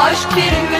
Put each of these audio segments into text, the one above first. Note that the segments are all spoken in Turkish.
Aşk bir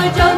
멀쩡